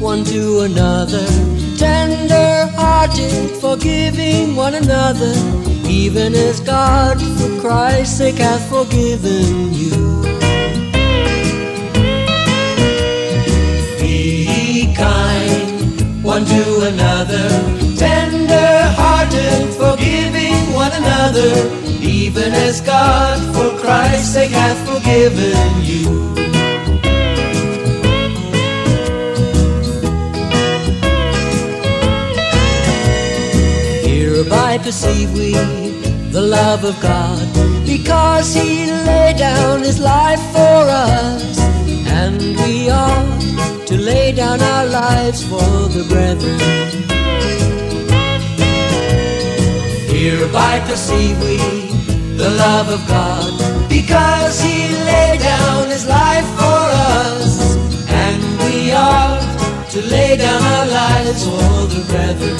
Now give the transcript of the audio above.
one to another, tender hearted, forgiving one another, even as God for Christ's sake hath forgiven you. Be kind one to another, tender hearted, forgiving one another, even as God for Christ's sake hath forgiven you. I perceive we the love of God because He laid down His life for us, and we are to lay down our lives for the brethren. Hereby perceive we the love of God because He laid down His life for us, and we are to lay down our lives for the brethren.